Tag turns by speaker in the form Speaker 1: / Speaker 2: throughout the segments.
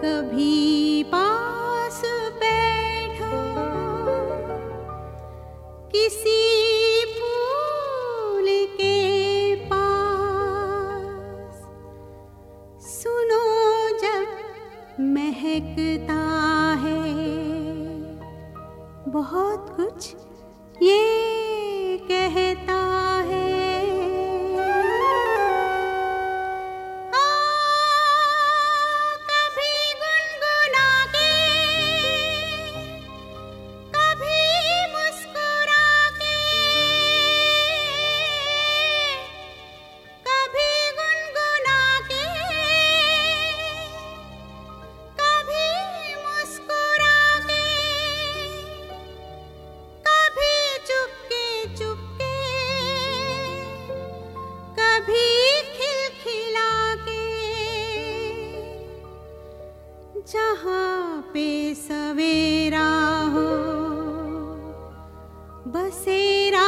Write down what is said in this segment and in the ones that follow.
Speaker 1: कभी पास बैठो, किसी फूल के पास। सुनो जब महकता है, बहुत कुछ ये कहता जहाँ पे सवेरा हो बसेरा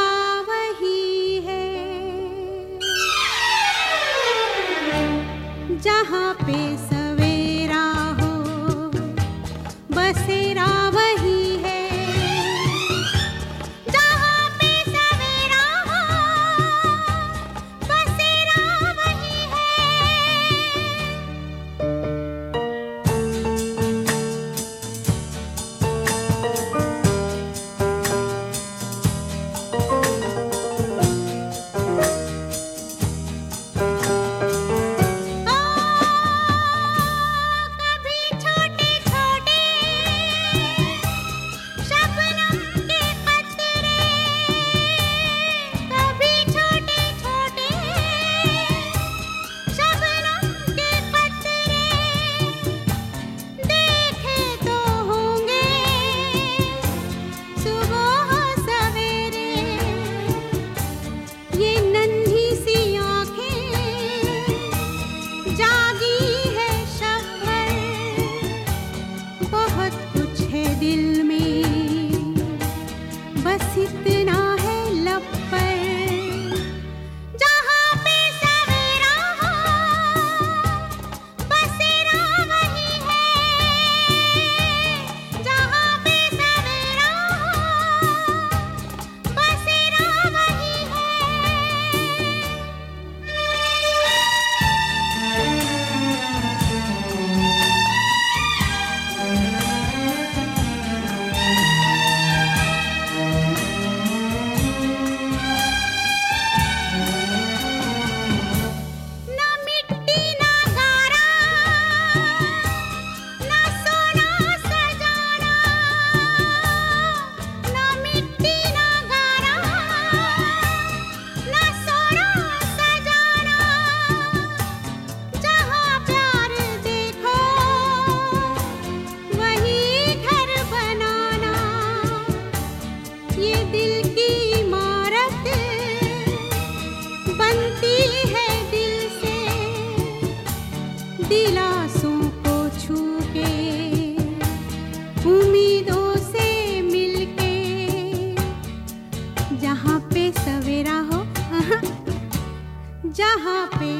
Speaker 1: उम्मीदों से मिलके जहाँ पे सवेरा हो जहाँ पे